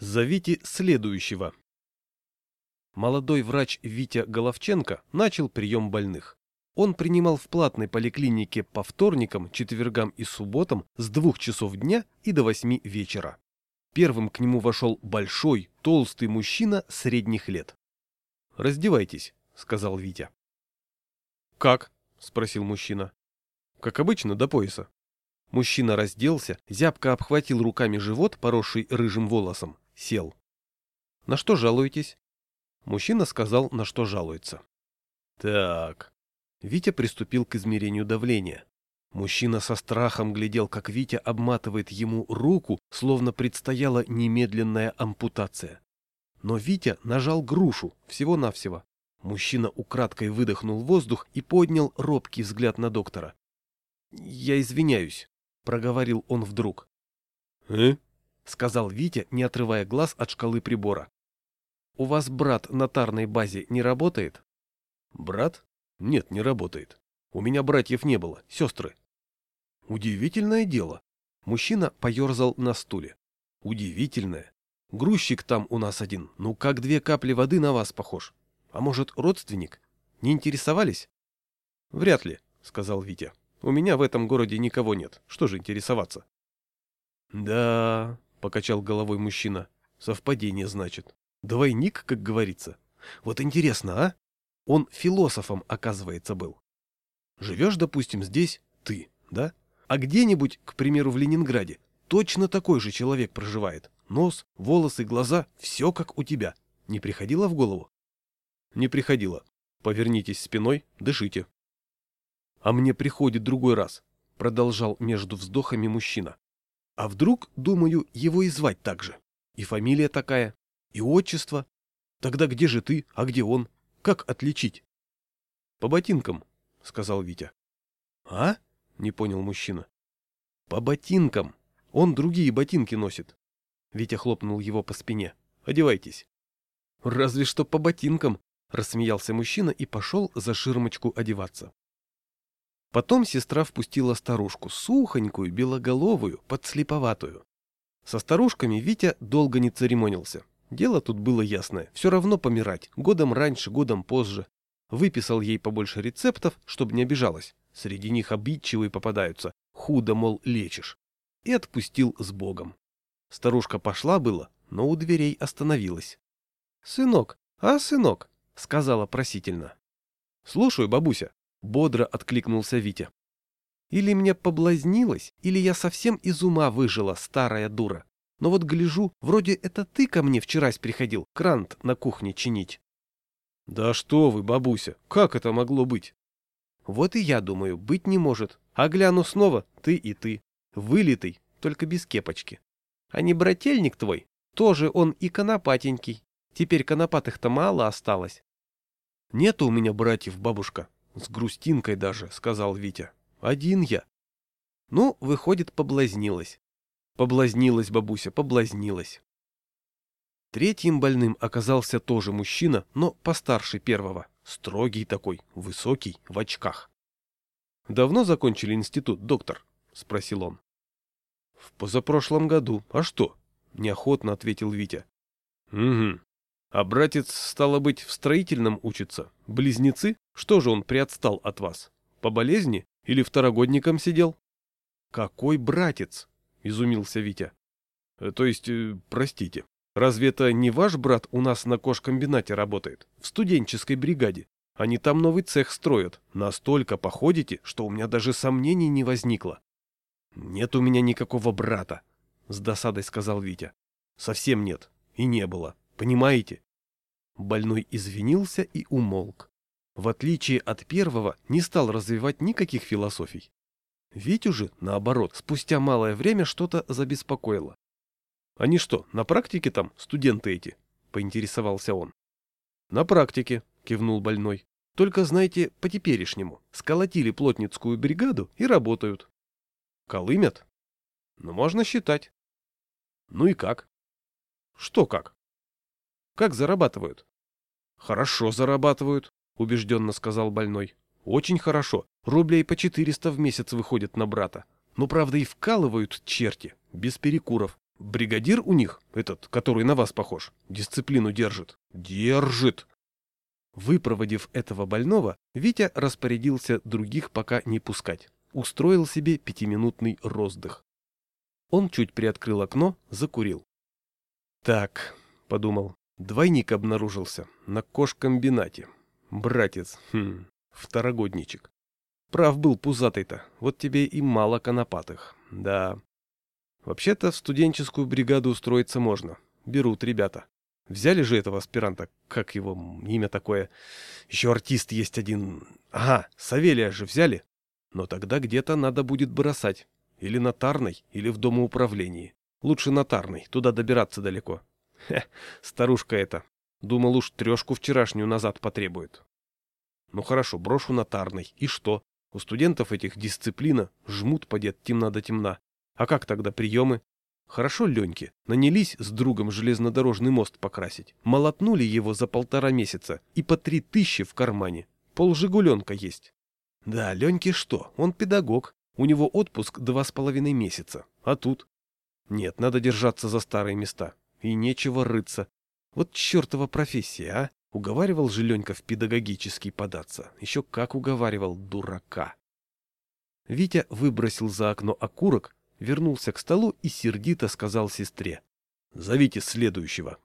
Зовите следующего. Молодой врач Витя Головченко начал прием больных. Он принимал в платной поликлинике по вторникам, четвергам и субботам с двух часов дня и до восьми вечера. Первым к нему вошел большой, толстый мужчина средних лет. «Раздевайтесь», — сказал Витя. «Как?» — спросил мужчина. «Как обычно, до пояса». Мужчина разделся, зябко обхватил руками живот, поросший рыжим волосом, сел. «На что жалуетесь?» Мужчина сказал, на что жалуется. «Так». Витя приступил к измерению давления. Мужчина со страхом глядел, как Витя обматывает ему руку, словно предстояла немедленная ампутация. Но Витя нажал грушу, всего-навсего. Мужчина украдкой выдохнул воздух и поднял робкий взгляд на доктора. «Я извиняюсь», — проговорил он вдруг. «Э?» — сказал Витя, не отрывая глаз от шкалы прибора. «У вас брат на тарной базе не работает?» «Брат? Нет, не работает. У меня братьев не было, сестры». «Удивительное дело». Мужчина поерзал на стуле. «Удивительное. Грузчик там у нас один, ну как две капли воды на вас похож. А может, родственник? Не интересовались?» «Вряд ли», — сказал Витя. «У меня в этом городе никого нет. Что же интересоваться?» «Да», — покачал головой мужчина. «Совпадение, значит. Двойник, как говорится. Вот интересно, а? Он философом, оказывается, был. Живешь, допустим, здесь ты, да? А где-нибудь, к примеру, в Ленинграде, точно такой же человек проживает. Нос, волосы, глаза — все как у тебя. Не приходило в голову? Не приходило. Повернитесь спиной, дышите. А мне приходит другой раз, продолжал между вздохами мужчина. А вдруг, думаю, его и звать так же? И фамилия такая, и отчество. Тогда где же ты, а где он? Как отличить? По ботинкам, сказал Витя. А? Не понял мужчина. По ботинкам. Он другие ботинки носит. Витя хлопнул его по спине. Одевайтесь. Разве что по ботинкам, рассмеялся мужчина и пошел за ширмочку одеваться. Потом сестра впустила старушку, сухонькую, белоголовую, подслеповатую. Со старушками Витя долго не церемонился. Дело тут было ясное. Все равно помирать. Годом раньше, годом позже. Выписал ей побольше рецептов, чтобы не обижалась. Среди них обидчивые попадаются. Худо, мол, лечишь. И отпустил с Богом. Старушка пошла было, но у дверей остановилась. «Сынок, а, сынок?» — сказала просительно. «Слушаю, бабуся», — бодро откликнулся Витя. «Или мне поблазнилось, или я совсем из ума выжила, старая дура. Но вот гляжу, вроде это ты ко мне вчерась приходил, крант на кухне чинить. Да что вы, бабуся, как это могло быть? Вот и я думаю, быть не может. А гляну снова, ты и ты. Вылитый, только без кепочки. А не брательник твой? Тоже он и конопатенький. Теперь конопатых-то мало осталось. Нет у меня братьев, бабушка. С грустинкой даже, сказал Витя. Один я. Ну, выходит, поблазнилась. Поблазнилась бабуся, поблазнилась. Третьим больным оказался тоже мужчина, но постарше первого. Строгий такой, высокий, в очках. «Давно закончили институт, доктор?» — спросил он. «В позапрошлом году. А что?» — неохотно ответил Витя. «Угу. А братец, стало быть, в строительном учится. Близнецы? Что же он приотстал от вас? По болезни? Или второгодником сидел?» «Какой братец?» — изумился Витя. «Э, «То есть, э, простите, разве это не ваш брат у нас на кожкомбинате работает? В студенческой бригаде? Они там новый цех строят. Настолько походите, что у меня даже сомнений не возникло». «Нет у меня никакого брата», — с досадой сказал Витя. «Совсем нет. И не было. Понимаете?» Больной извинился и умолк. В отличие от первого, не стал развивать никаких философий. Витю же, наоборот, спустя малое время что-то забеспокоило. «Они что, на практике там, студенты эти?» — поинтересовался он. «На практике», — кивнул больной. «Только, знаете, по-теперешнему. Сколотили плотницкую бригаду и работают». «Колымят?» «Ну, можно считать». «Ну и как?» «Что как?» «Как зарабатывают?» «Хорошо зарабатывают», — убежденно сказал больной. Очень хорошо. Рублей по 400 в месяц выходит на брата. Но, правда, и вкалывают черти. Без перекуров. Бригадир у них, этот, который на вас похож, дисциплину держит. Держит! Выпроводив этого больного, Витя распорядился других пока не пускать. Устроил себе пятиминутный роздых. Он чуть приоткрыл окно, закурил. «Так», — подумал, — «двойник обнаружился на кошкомбинате. Братец, хм, второгодничек. Прав был пузатый-то, вот тебе и мало конопатых, да. Вообще-то в студенческую бригаду устроиться можно. Берут ребята. Взяли же этого аспиранта, как его имя такое. Еще артист есть один. Ага, Савелия же взяли. Но тогда где-то надо будет бросать. Или на Тарной, или в домоуправлении. Лучше на Тарной, туда добираться далеко. Хе, старушка эта. Думал уж трешку вчерашнюю назад потребует. Ну хорошо, брошу на Тарной. И что? У студентов этих дисциплина, жмут подет темна до темна. А как тогда приемы? Хорошо Леньки нанялись с другом железнодорожный мост покрасить. Молотнули его за полтора месяца и по три тысячи в кармане. Пол Жигуленка есть. Да, Леньке что? Он педагог. У него отпуск два с половиной месяца. А тут? Нет, надо держаться за старые места. И нечего рыться. Вот чертова профессия, а? Уговаривал же Ленька в педагогический податься. Еще как уговаривал дурака. Витя выбросил за окно окурок, вернулся к столу и сердито сказал сестре. «Зовите следующего».